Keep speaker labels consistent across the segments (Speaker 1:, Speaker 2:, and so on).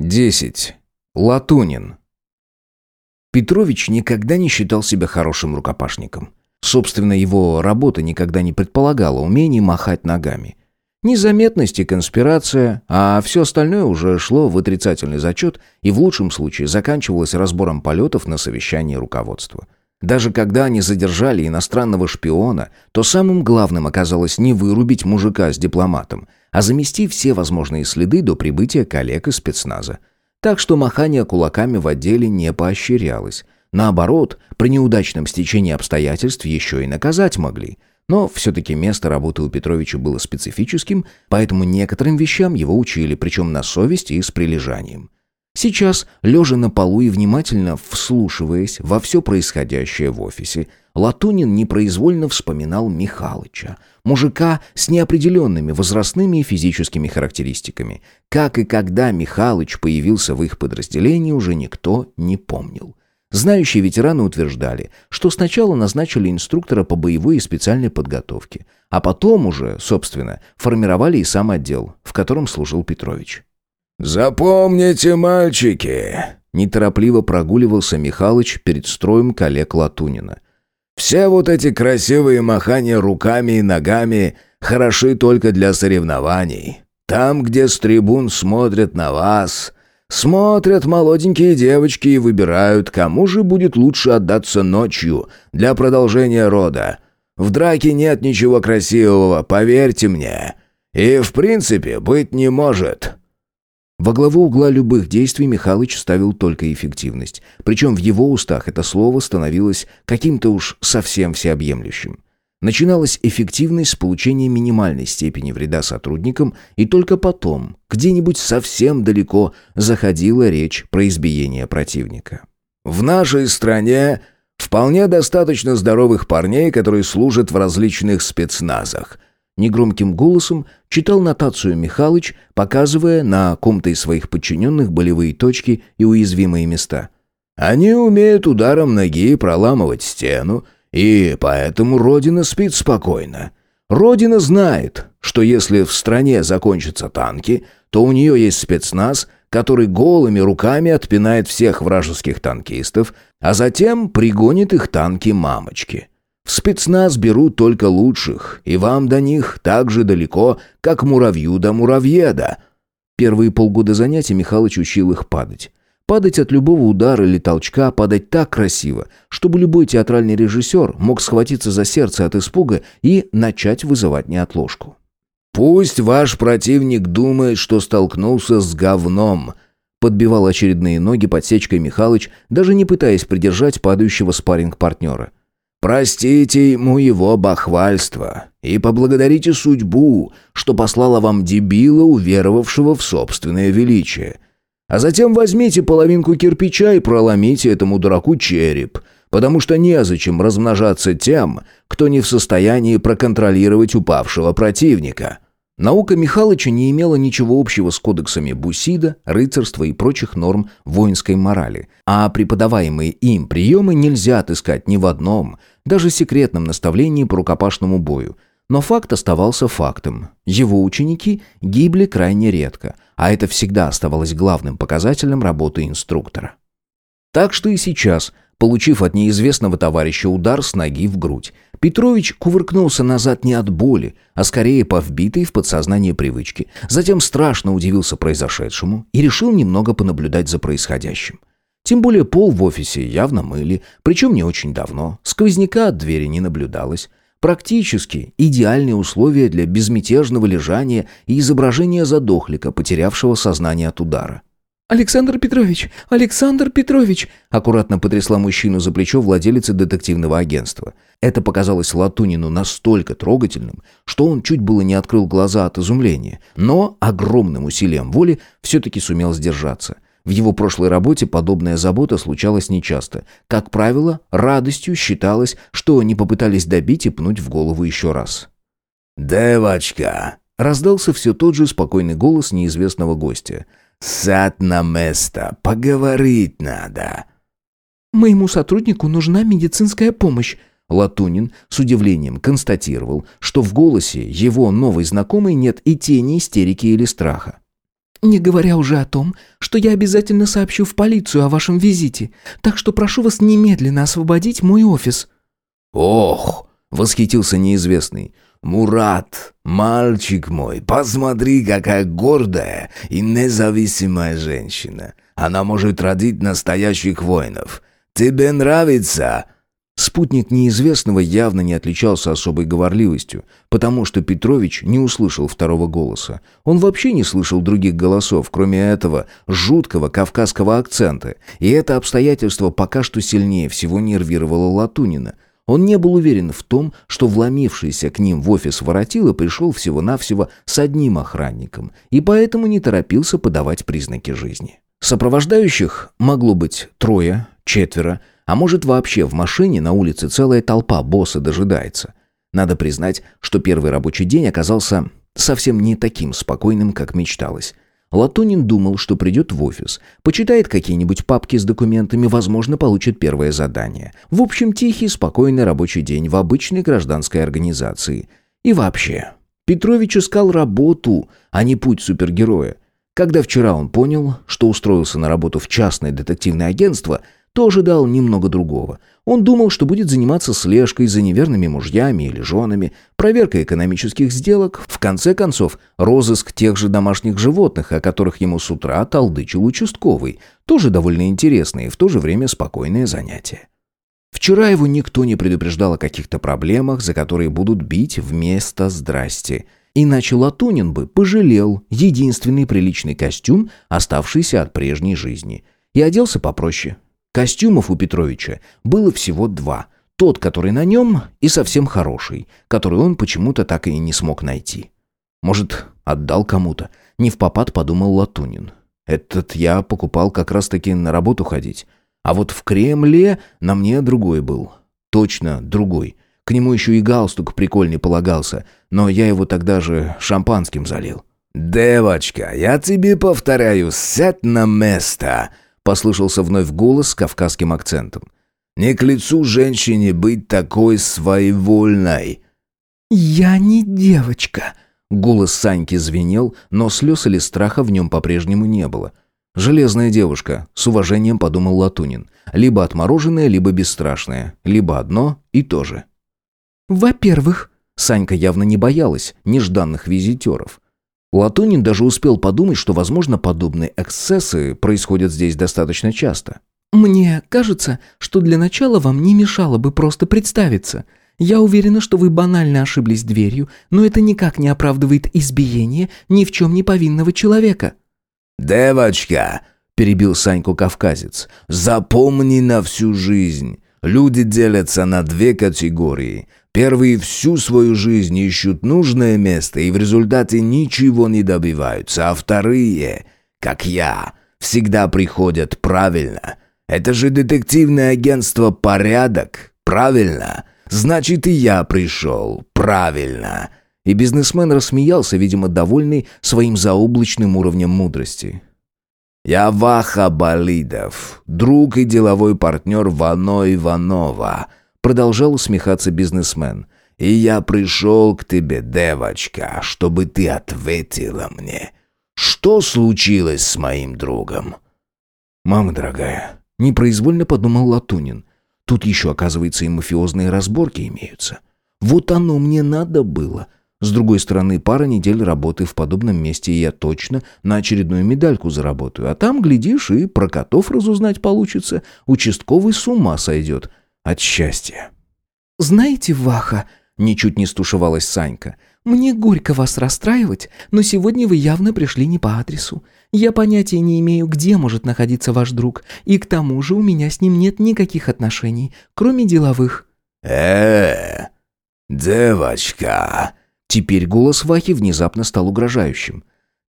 Speaker 1: 10. Латунин. Петрович никогда не считал себя хорошим рукопашником. Собственно, его работа никогда не предполагала умений махать ногами. Незаметность и конспирация, а все остальное уже шло в отрицательный зачет и в лучшем случае заканчивалось разбором полетов на совещании руководства. Даже когда они задержали иностранного шпиона, то самым главным оказалось не вырубить мужика с дипломатом, а замести все возможные следы до прибытия коллег из спецназа. Так что махание кулаками в отделе не поощрялось. Наоборот, при неудачном стечении обстоятельств еще и наказать могли. Но все-таки место работы у Петровича было специфическим, поэтому некоторым вещам его учили, причем на совесть и с прилежанием. Сейчас, лежа на полу и внимательно вслушиваясь во все происходящее в офисе, Латунин непроизвольно вспоминал Михалыча, мужика с неопределенными возрастными и физическими характеристиками. Как и когда Михалыч появился в их подразделении, уже никто не помнил. Знающие ветераны утверждали, что сначала назначили инструктора по боевой и специальной подготовке, а потом уже, собственно, формировали и сам отдел, в котором служил Петрович.
Speaker 2: «Запомните, мальчики!» Неторопливо прогуливался Михалыч перед строем коллег Латунина. «Все вот эти красивые махания руками и ногами хороши только для соревнований. Там, где с трибун смотрят на вас, смотрят молоденькие девочки и выбирают, кому же будет лучше отдаться ночью для продолжения рода. В драке нет ничего красивого, поверьте мне. И в принципе быть не может».
Speaker 1: Во главу угла любых действий Михалыч ставил только эффективность. Причем в его устах это слово становилось каким-то уж совсем всеобъемлющим. Начиналась эффективность с получения минимальной степени вреда сотрудникам, и только потом, где-нибудь совсем далеко, заходила речь про избиение противника.
Speaker 2: «В нашей стране вполне достаточно здоровых парней, которые служат в различных спецназах»,
Speaker 1: Негромким голосом читал нотацию Михалыч, показывая на ком-то из своих подчиненных болевые точки и уязвимые места.
Speaker 2: «Они умеют ударом ноги проламывать стену, и поэтому Родина спит спокойно. Родина знает, что если в стране закончатся танки, то у нее есть спецназ, который голыми руками отпинает всех вражеских танкистов, а затем пригонит их танки мамочки. Спецназ берут только лучших, и вам до них так же далеко, как муравью до муравьеда».
Speaker 1: Первые полгода занятий Михалыч учил их падать. Падать от любого удара или толчка, падать так красиво, чтобы любой театральный режиссер мог схватиться за сердце от испуга и начать вызывать неотложку.
Speaker 2: «Пусть ваш противник думает, что столкнулся с говном», подбивал очередные ноги подсечкой Михалыч, даже не пытаясь придержать падающего спарринг-партнера. Простите ему его бахвальство и поблагодарите судьбу, что послала вам дебила, уверовавшего в собственное величие. А затем возьмите половинку кирпича и проломите этому дураку череп, потому что незачем размножаться тем, кто не в состоянии проконтролировать упавшего противника».
Speaker 1: Наука Михалыча не имела ничего общего с кодексами Бусида, рыцарства и прочих норм воинской морали, а преподаваемые им приемы нельзя отыскать ни в одном, даже секретном наставлении по рукопашному бою. Но факт оставался фактом. Его ученики гибли крайне редко, а это всегда оставалось главным показателем работы инструктора. Так что и сейчас, получив от неизвестного товарища удар с ноги в грудь, Петрович кувыркнулся назад не от боли, а скорее по вбитой в подсознание привычке. Затем страшно удивился произошедшему и решил немного понаблюдать за происходящим. Тем более пол в офисе явно мыли, причем не очень давно. Сквозняка от двери не наблюдалось. Практически идеальные условия для безмятежного лежания и изображения задохлика, потерявшего сознание от удара.
Speaker 3: «Александр Петрович! Александр Петрович!» аккуратно потрясла мужчину за плечо владелица детективного агентства.
Speaker 1: Это показалось Латунину настолько трогательным, что он чуть было не открыл глаза от изумления, но огромным усилием воли все-таки сумел сдержаться. В его прошлой работе подобная забота случалась нечасто. Как правило, радостью считалось, что не попытались добить и пнуть в голову еще раз.
Speaker 2: «Девочка!» — раздался все тот же спокойный голос неизвестного гостя — Сад на место, поговорить надо».
Speaker 3: «Моему сотруднику нужна медицинская помощь»,
Speaker 1: Латунин с удивлением констатировал, что в голосе его новой знакомой нет и тени истерики или страха.
Speaker 3: Не говоря уже о том, что я обязательно сообщу в полицию о вашем визите, так что прошу вас немедленно освободить мой офис».
Speaker 2: «Ох!» — восхитился неизвестный. «Мурат, мальчик мой, посмотри, какая гордая и независимая женщина. Она может родить настоящих воинов. Тебе нравится?»
Speaker 1: Спутник неизвестного явно не отличался особой говорливостью, потому что Петрович не услышал второго голоса. Он вообще не слышал других голосов, кроме этого жуткого кавказского акцента, и это обстоятельство пока что сильнее всего нервировало Латунина. Он не был уверен в том, что вломившийся к ним в офис воротила пришел всего-навсего с одним охранником, и поэтому не торопился подавать признаки жизни. Сопровождающих могло быть трое, четверо, а может вообще в машине на улице целая толпа босса дожидается. Надо признать, что первый рабочий день оказался совсем не таким спокойным, как мечталось. Латунин думал, что придет в офис, почитает какие-нибудь папки с документами, возможно, получит первое задание. В общем, тихий, спокойный рабочий день в обычной гражданской организации. И вообще, Петрович искал работу, а не путь супергероя. Когда вчера он понял, что устроился на работу в частное детективное агентство – то ожидал немного другого. Он думал, что будет заниматься слежкой за неверными мужьями или женами, проверкой экономических сделок, в конце концов, розыск тех же домашних животных, о которых ему с утра толдычил участковый. Тоже довольно интересное и в то же время спокойное занятие. Вчера его никто не предупреждал о каких-то проблемах, за которые будут бить вместо «здрасте». Иначе Латунин бы пожалел единственный приличный костюм, оставшийся от прежней жизни. И оделся попроще, Костюмов у Петровича было всего два. Тот, который на нем, и совсем хороший, который он почему-то так и не смог найти. Может, отдал кому-то. Не в попад подумал Латунин. Этот я покупал как раз-таки на работу ходить. А вот в Кремле на мне другой был. Точно другой. К нему еще и галстук прикольный полагался, но я его тогда же шампанским залил.
Speaker 2: «Девочка, я тебе повторяю, сядь на место!» Послышался вновь голос с кавказским акцентом. «Не к лицу женщине быть такой своевольной!»
Speaker 3: «Я не девочка!»
Speaker 1: Голос Саньки звенел, но слез или страха в нем по-прежнему не было. «Железная девушка», — с уважением подумал Латунин. «Либо отмороженная, либо бесстрашная. Либо одно и то же».
Speaker 3: «Во-первых...»
Speaker 1: Санька явно не боялась нежданных визитеров. Латунин даже успел подумать, что, возможно, подобные эксцессы происходят здесь достаточно часто.
Speaker 3: «Мне кажется, что для начала вам не мешало бы просто представиться. Я уверена, что вы банально ошиблись дверью, но это никак не оправдывает избиение ни в чем не повинного человека».
Speaker 2: «Девочка!» – перебил Саньку кавказец. «Запомни на всю жизнь. Люди делятся на две категории – Первые всю свою жизнь ищут нужное место и в результате ничего не добиваются, а вторые, как я, всегда приходят правильно. Это же детективное агентство «Порядок», правильно? Значит, и я пришел правильно.
Speaker 1: И бизнесмен рассмеялся, видимо, довольный своим заоблачным уровнем мудрости.
Speaker 2: «Я Ваха Болидов, друг и деловой партнер Вано Иванова»,
Speaker 1: Продолжал усмехаться бизнесмен.
Speaker 2: «И я пришел к тебе, девочка, чтобы ты ответила мне. Что случилось с моим другом?»
Speaker 1: «Мама дорогая», — непроизвольно подумал Латунин. «Тут еще, оказывается, и мафиозные разборки имеются. Вот оно мне надо было». С другой стороны, пара недель работы в подобном месте, и я точно на очередную медальку заработаю. А там, глядишь, и про котов разузнать получится. Участковый с ума сойдет от счастья.
Speaker 3: «Знаете, Ваха...» — ничуть не стушевалась Санька. «Мне горько вас расстраивать, но сегодня вы явно пришли не по адресу. Я понятия не имею, где может находиться ваш друг, и к тому же у меня с ним нет никаких отношений, кроме деловых».
Speaker 2: «Э-э, девочка...»
Speaker 1: Теперь голос Вахи внезапно стал угрожающим.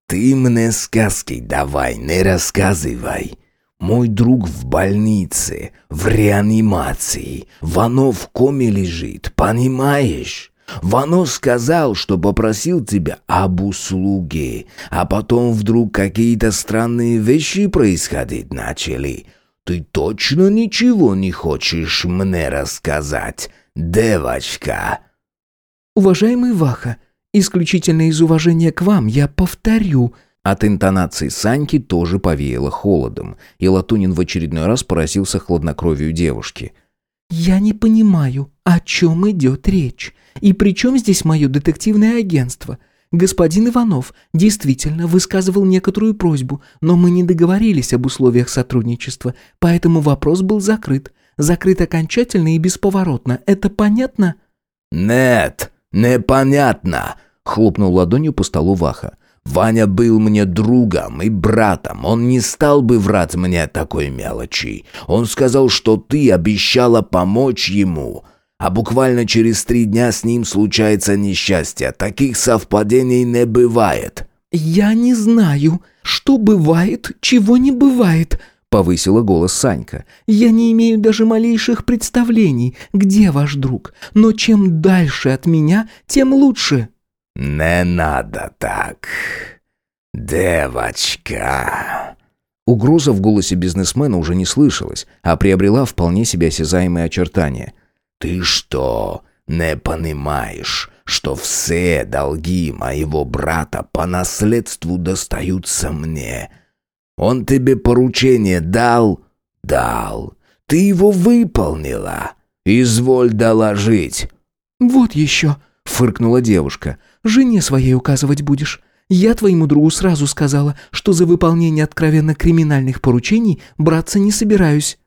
Speaker 2: «Ты мне сказки давай, не рассказывай. Мой друг в больнице, в реанимации. Вано в коме лежит, понимаешь? Вано сказал, что попросил тебя об услуге, а потом вдруг какие-то странные вещи происходить начали. Ты точно ничего не хочешь мне рассказать, девочка?»
Speaker 3: «Уважаемый Ваха, исключительно из уважения к вам я повторю»,
Speaker 1: От интонации Саньки тоже повеяло холодом, и Латунин в очередной раз поразился хладнокровию девушки.
Speaker 3: «Я не понимаю, о чем идет речь. И при чем здесь мое детективное агентство? Господин Иванов действительно высказывал некоторую просьбу, но мы не договорились об условиях сотрудничества, поэтому вопрос был закрыт. Закрыт окончательно и бесповоротно. Это понятно?»
Speaker 2: «Нет, непонятно», — хлопнул ладонью по столу Ваха. Ваня был мне другом и братом. Он не стал бы врать мне такой мелочи. Он сказал, что ты обещала помочь ему. А буквально через три дня с ним случается несчастье. Таких совпадений не бывает».
Speaker 3: «Я не знаю, что бывает, чего не бывает», — повысила голос Санька. «Я не имею даже малейших представлений, где ваш друг. Но чем дальше от меня, тем лучше».
Speaker 2: «Не надо так, девочка».
Speaker 1: Угроза в голосе бизнесмена уже не слышалась, а приобрела вполне себе осязаемые очертания.
Speaker 2: «Ты что, не понимаешь, что все долги моего брата по наследству достаются мне? Он тебе поручение дал? Дал. Ты его выполнила. Изволь доложить».
Speaker 3: «Вот еще», — фыркнула девушка. Жене своей указывать будешь. Я твоему другу сразу сказала, что за выполнение откровенно криминальных поручений браться не собираюсь».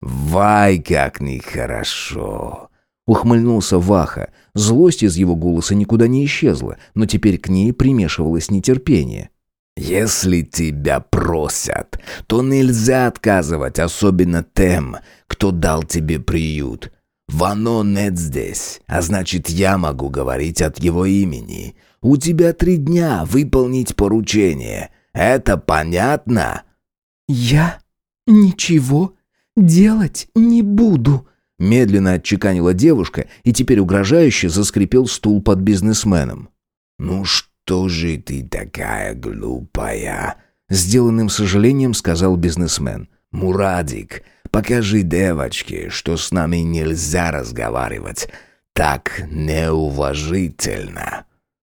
Speaker 2: «Вай, как нехорошо!»
Speaker 1: Ухмыльнулся Ваха. Злость из его голоса никуда не исчезла, но теперь к ней примешивалось нетерпение.
Speaker 2: «Если тебя просят, то нельзя отказывать, особенно тем, кто дал тебе приют. Вано нет здесь, а значит, я могу говорить от его имени. У тебя три дня выполнить поручение. Это понятно?»
Speaker 3: «Я ничего делать не буду», —
Speaker 1: медленно отчеканила девушка, и теперь угрожающе заскрипел стул под бизнесменом.
Speaker 2: «Ну что же ты такая глупая?»
Speaker 1: — сделанным сожалением сказал бизнесмен.
Speaker 2: «Мурадик, Покажи девочке, что с нами нельзя разговаривать. Так неуважительно».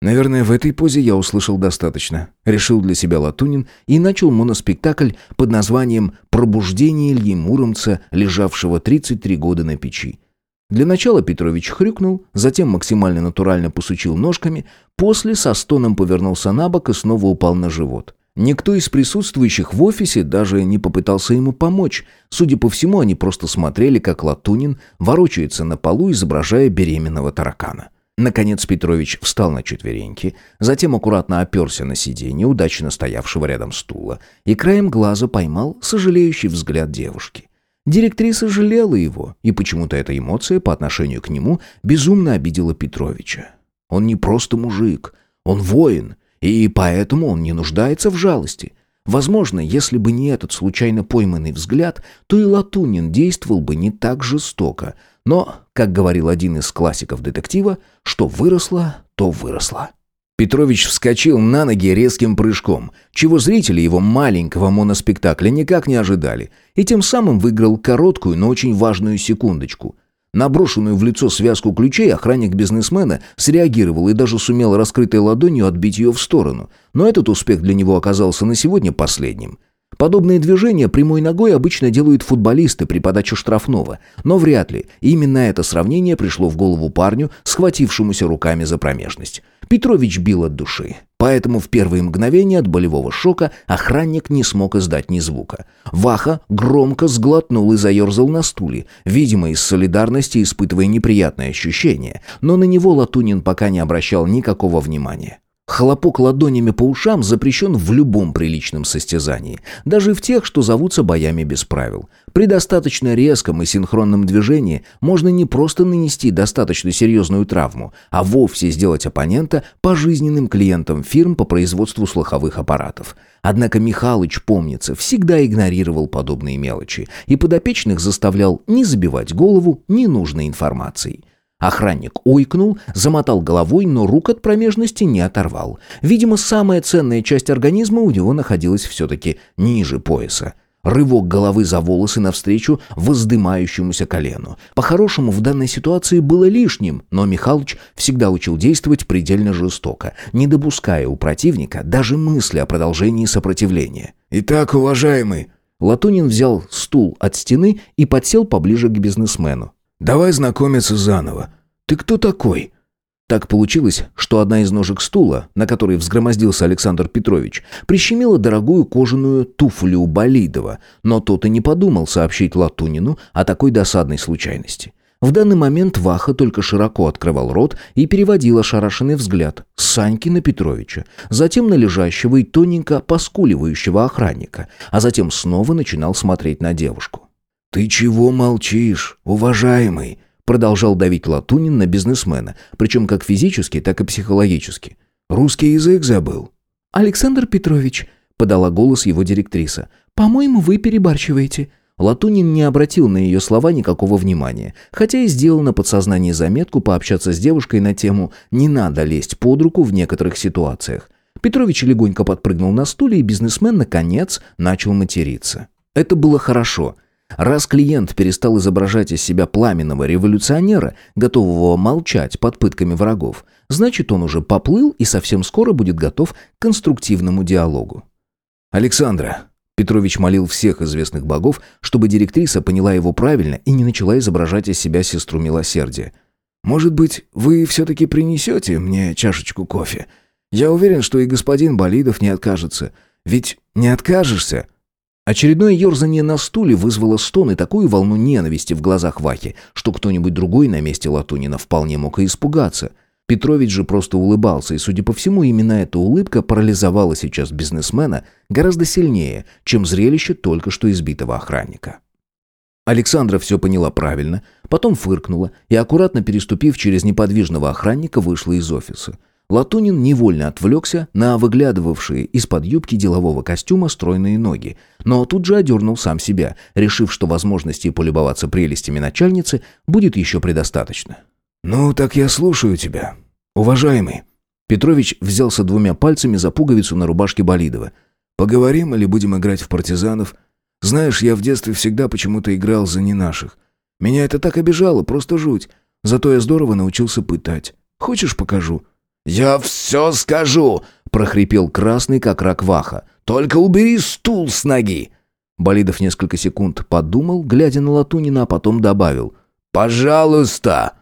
Speaker 1: Наверное, в этой позе я услышал достаточно. Решил для себя Латунин и начал моноспектакль под названием «Пробуждение Ильи Муромца, лежавшего 33 года на печи». Для начала Петрович хрюкнул, затем максимально натурально посучил ножками, после со стоном повернулся на бок и снова упал на живот. Никто из присутствующих в офисе даже не попытался ему помочь. Судя по всему, они просто смотрели, как Латунин ворочается на полу, изображая беременного таракана. Наконец Петрович встал на четвереньки, затем аккуратно оперся на сиденье, удачно стоявшего рядом стула, и краем глаза поймал сожалеющий взгляд девушки. Директриса жалела его, и почему-то эта эмоция по отношению к нему безумно обидела Петровича. Он не просто мужик, он воин — и поэтому он не нуждается в жалости. Возможно, если бы не этот случайно пойманный взгляд, то и Латунин действовал бы не так жестоко. Но, как говорил один из классиков детектива, что выросло, то выросло. Петрович вскочил на ноги резким прыжком, чего зрители его маленького моноспектакля никак не ожидали, и тем самым выиграл короткую, но очень важную секундочку – на брошенную в лицо связку ключей охранник бизнесмена среагировал и даже сумел раскрытой ладонью отбить ее в сторону. Но этот успех для него оказался на сегодня последним. Подобные движения прямой ногой обычно делают футболисты при подаче штрафного, но вряд ли именно это сравнение пришло в голову парню, схватившемуся руками за промежность. Петрович бил от души. Поэтому в первые мгновения от болевого шока охранник не смог издать ни звука. Ваха громко сглотнул и заерзал на стуле, видимо, из солидарности испытывая неприятное ощущение, но на него Латунин пока не обращал никакого внимания. Хлопок ладонями по ушам запрещен в любом приличном состязании, даже в тех, что зовутся боями без правил. При достаточно резком и синхронном движении можно не просто нанести достаточно серьезную травму, а вовсе сделать оппонента пожизненным клиентом фирм по производству слуховых аппаратов. Однако Михалыч, помнится, всегда игнорировал подобные мелочи и подопечных заставлял не забивать голову ненужной информацией. Охранник ойкнул, замотал головой, но рук от промежности не оторвал. Видимо, самая ценная часть организма у него находилась все-таки ниже пояса. Рывок головы за волосы навстречу воздымающемуся колену. По-хорошему, в данной ситуации было лишним, но Михалыч всегда учил действовать предельно жестоко, не допуская у противника даже мысли о продолжении сопротивления.
Speaker 2: «Итак, уважаемый...»
Speaker 1: Латунин взял стул от стены и подсел поближе к бизнесмену.
Speaker 2: «Давай знакомиться заново. Ты кто такой?»
Speaker 1: Так получилось, что одна из ножек стула, на которой взгромоздился Александр Петрович, прищемила дорогую кожаную туфлю Болидова, но тот и не подумал сообщить Латунину о такой досадной случайности. В данный момент Ваха только широко открывал рот и переводил ошарашенный взгляд с Саньки на Петровича, затем на лежащего и тоненько поскуливающего охранника, а затем снова начинал смотреть на девушку.
Speaker 2: «Ты чего молчишь, уважаемый?»
Speaker 1: Продолжал давить Латунин на бизнесмена, причем как физически, так и психологически.
Speaker 2: «Русский язык забыл».
Speaker 3: «Александр Петрович», — подала голос его директриса, «по-моему, вы перебарщиваете».
Speaker 1: Латунин не обратил на ее слова никакого внимания, хотя и сделал на подсознании заметку пообщаться с девушкой на тему «не надо лезть под руку в некоторых ситуациях». Петрович легонько подпрыгнул на стуле, и бизнесмен, наконец, начал материться. Это было хорошо — Раз клиент перестал изображать из себя пламенного революционера, готового молчать под пытками врагов, значит, он уже поплыл и совсем скоро будет готов к конструктивному диалогу.
Speaker 2: «Александра»,
Speaker 1: Петрович молил всех известных богов, чтобы директриса поняла его правильно и не начала изображать из себя сестру милосердия.
Speaker 2: «Может быть, вы все-таки принесете мне чашечку кофе? Я уверен, что и господин Болидов не откажется. Ведь не откажешься?»
Speaker 1: Очередное ерзание на стуле вызвало стон и такую волну ненависти в глазах Вахи, что кто-нибудь другой на месте Латунина вполне мог и испугаться. Петрович же просто улыбался, и, судя по всему, именно эта улыбка парализовала сейчас бизнесмена гораздо сильнее, чем зрелище только что избитого охранника. Александра все поняла правильно, потом фыркнула и, аккуратно переступив через неподвижного охранника, вышла из офиса. Латунин невольно отвлекся на выглядывавшие из-под юбки делового костюма стройные ноги, но тут же одернул сам себя, решив, что возможности полюбоваться прелестями начальницы будет еще предостаточно.
Speaker 2: «Ну, так я слушаю тебя, уважаемый».
Speaker 1: Петрович взялся двумя пальцами за пуговицу на рубашке Болидова.
Speaker 2: «Поговорим или будем играть в партизанов? Знаешь, я в детстве всегда почему-то играл за не наших. Меня это так обижало, просто жуть. Зато я здорово научился пытать. Хочешь, покажу?»
Speaker 4: «Я все скажу!» — прохрипел красный, как рак Ваха. «Только убери стул с ноги!»
Speaker 1: Болидов несколько секунд подумал, глядя на Латунина, а потом добавил.
Speaker 4: «Пожалуйста!»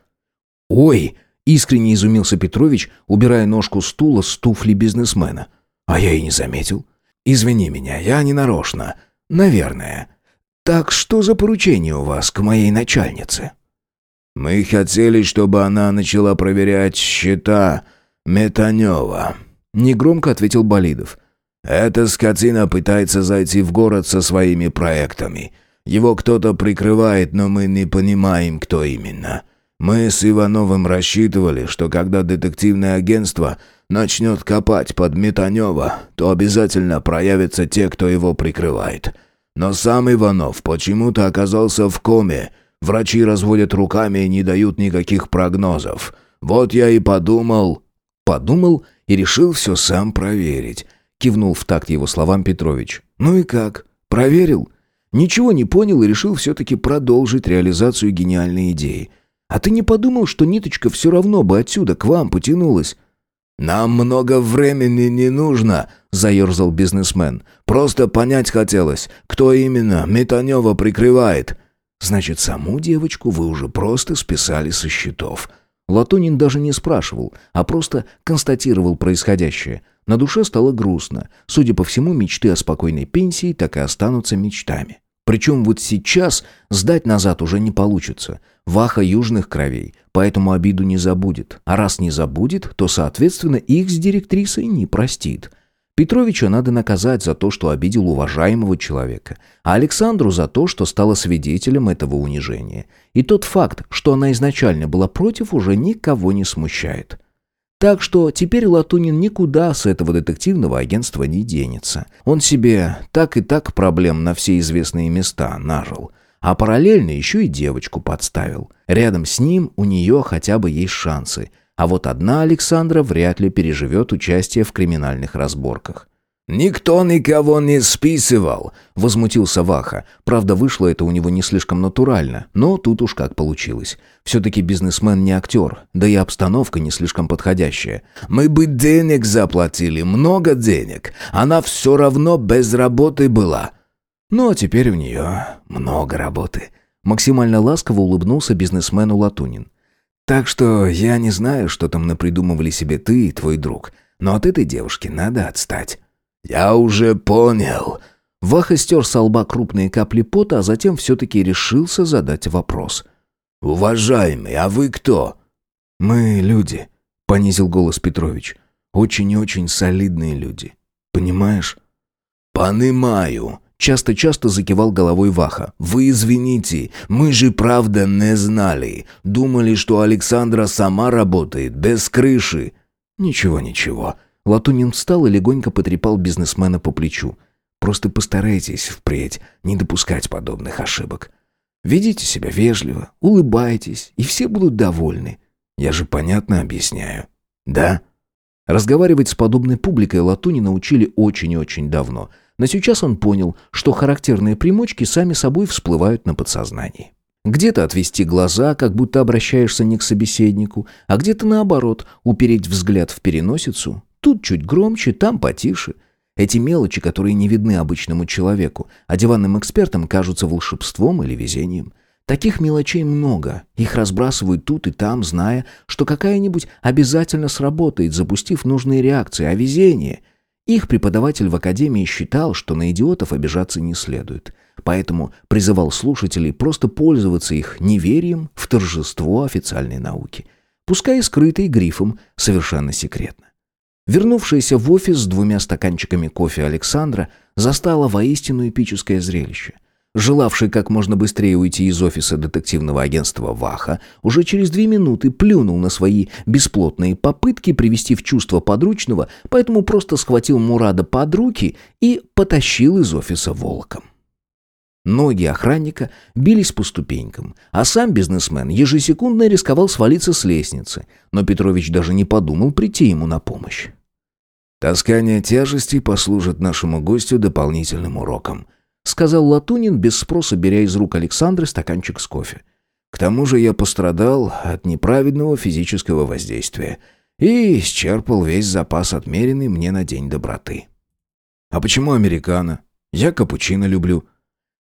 Speaker 1: «Ой!» — искренне изумился Петрович, убирая ножку стула с туфли бизнесмена.
Speaker 2: «А я и не заметил. Извини меня, я не нарочно. Наверное. Так что за поручение у вас к моей начальнице?»
Speaker 4: «Мы хотели, чтобы она начала проверять счета Метанева», — негромко ответил Болидов. «Эта скотина пытается зайти в город со своими проектами. Его кто-то прикрывает, но мы не понимаем, кто именно. Мы с Ивановым рассчитывали, что когда детективное агентство начнет копать под Метанева, то обязательно проявятся те, кто его прикрывает. Но сам Иванов почему-то оказался в коме. Врачи разводят руками и не дают никаких прогнозов. Вот я и подумал,
Speaker 1: Подумал и решил все сам проверить. Кивнул в такт его словам Петрович.
Speaker 2: «Ну и как? Проверил?» Ничего не понял и решил все-таки продолжить реализацию гениальной идеи. «А ты не подумал, что ниточка все равно бы отсюда к вам потянулась?»
Speaker 4: «Нам много времени не нужно», — заерзал бизнесмен. «Просто понять хотелось, кто именно Метанева прикрывает».
Speaker 2: «Значит, саму девочку вы уже просто списали со счетов»,
Speaker 1: Латунин даже не спрашивал, а просто констатировал происходящее. На душе стало грустно. Судя по всему, мечты о спокойной пенсии так и останутся мечтами. Причем вот сейчас сдать назад уже не получится. Ваха южных кровей, поэтому обиду не забудет. А раз не забудет, то, соответственно, их с директрисой не простит. Петровича надо наказать за то, что обидел уважаемого человека, а Александру за то, что стала свидетелем этого унижения. И тот факт, что она изначально была против, уже никого не смущает. Так что теперь Латунин никуда с этого детективного агентства не денется. Он себе так и так проблем на все известные места нажил. А параллельно еще и девочку подставил. Рядом с ним у нее хотя бы есть шансы – а вот одна Александра вряд ли переживет участие в криминальных разборках.
Speaker 4: «Никто никого не списывал», —
Speaker 1: возмутился Ваха. Правда, вышло это у него не слишком натурально, но тут уж как получилось. Все-таки бизнесмен не актер, да и обстановка не слишком подходящая.
Speaker 4: «Мы бы денег заплатили, много денег. Она все равно без работы была».
Speaker 1: Но теперь у нее много работы. Максимально ласково улыбнулся бизнесмену Латунин. «Так что я не знаю, что там напридумывали себе ты и твой друг, но от этой девушки надо отстать».
Speaker 4: «Я уже понял».
Speaker 1: Ваха стер со лба крупные капли пота, а затем все-таки решился задать вопрос.
Speaker 4: «Уважаемый, а вы кто?»
Speaker 1: «Мы люди», — понизил голос Петрович. «Очень и очень солидные люди. Понимаешь?»
Speaker 4: «Понимаю», Часто-часто закивал головой Ваха. «Вы извините, мы же правда не знали. Думали, что Александра сама работает, без крыши».
Speaker 1: «Ничего, ничего». Латунин встал и легонько потрепал бизнесмена по плечу. «Просто постарайтесь впредь не допускать подобных ошибок. Ведите себя вежливо, улыбайтесь, и все будут довольны. Я же понятно объясняю». «Да?» Разговаривать с подобной публикой Латунина учили очень и очень давно – но сейчас он понял, что характерные примочки сами собой всплывают на подсознании. Где-то отвести глаза, как будто обращаешься не к собеседнику, а где-то наоборот, упереть взгляд в переносицу. Тут чуть громче, там потише. Эти мелочи, которые не видны обычному человеку, а диванным экспертам кажутся волшебством или везением. Таких мелочей много, их разбрасывают тут и там, зная, что какая-нибудь обязательно сработает, запустив нужные реакции, а везение — их преподаватель в академии считал, что на идиотов обижаться не следует, поэтому призывал слушателей просто пользоваться их неверием в торжество официальной науки, пускай и скрытой грифом «совершенно секретно». Вернувшаяся в офис с двумя стаканчиками кофе Александра застала воистину эпическое зрелище. Желавший как можно быстрее уйти из офиса детективного агентства Ваха, уже через две минуты плюнул на свои бесплотные попытки привести в чувство подручного, поэтому просто схватил Мурада под руки и потащил из офиса волком. Ноги охранника бились по ступенькам, а сам бизнесмен ежесекундно рисковал свалиться с лестницы, но Петрович даже не подумал прийти ему на помощь.
Speaker 4: «Таскание тяжестей послужит нашему гостю дополнительным уроком»,
Speaker 1: сказал Латунин, без спроса беря из рук Александры стаканчик с кофе.
Speaker 4: К тому же я пострадал от неправедного физического воздействия и исчерпал весь запас отмеренный мне на день доброты. А почему американо? Я капучино люблю.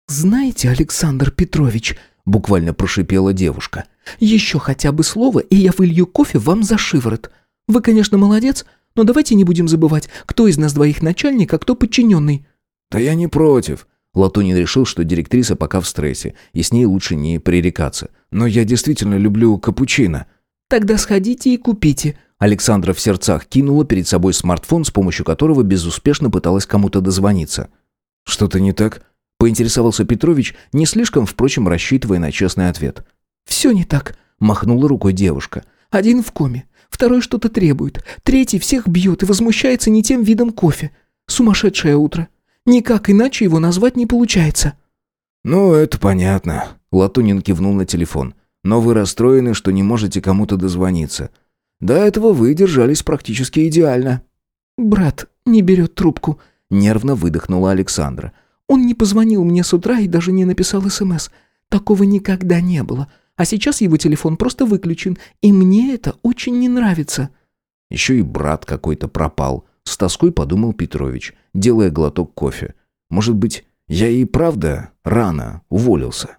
Speaker 3: Знаете, Александр Петрович, буквально прошипела девушка. Еще хотя бы слово, и я вылью кофе вам за шиворот. Вы, конечно, молодец, но давайте не будем забывать, кто из нас двоих начальник, а кто подчиненный.
Speaker 4: Да я не против.
Speaker 1: Латунин решил, что директриса пока в стрессе, и с ней лучше не пререкаться. «Но я действительно люблю капучино».
Speaker 3: «Тогда сходите и купите».
Speaker 1: Александра в сердцах кинула перед собой смартфон, с помощью которого безуспешно пыталась кому-то дозвониться. «Что-то не так?» – поинтересовался Петрович, не слишком, впрочем, рассчитывая на честный ответ.
Speaker 3: «Все не так», – махнула рукой девушка. «Один в коме, второй что-то требует, третий всех бьет и возмущается не тем видом кофе. Сумасшедшее утро. Никак иначе его назвать не получается».
Speaker 1: «Ну, это понятно», — Латунин кивнул на телефон. «Но вы расстроены, что не можете кому-то дозвониться. До этого вы держались практически идеально».
Speaker 3: «Брат не берет трубку», —
Speaker 1: нервно выдохнула Александра.
Speaker 3: «Он не позвонил мне с утра и даже не написал СМС. Такого никогда не было. А сейчас его телефон просто выключен, и мне это очень не нравится».
Speaker 1: Еще и брат какой-то пропал. С тоской подумал Петрович, делая глоток кофе. Может быть, я и правда рано уволился?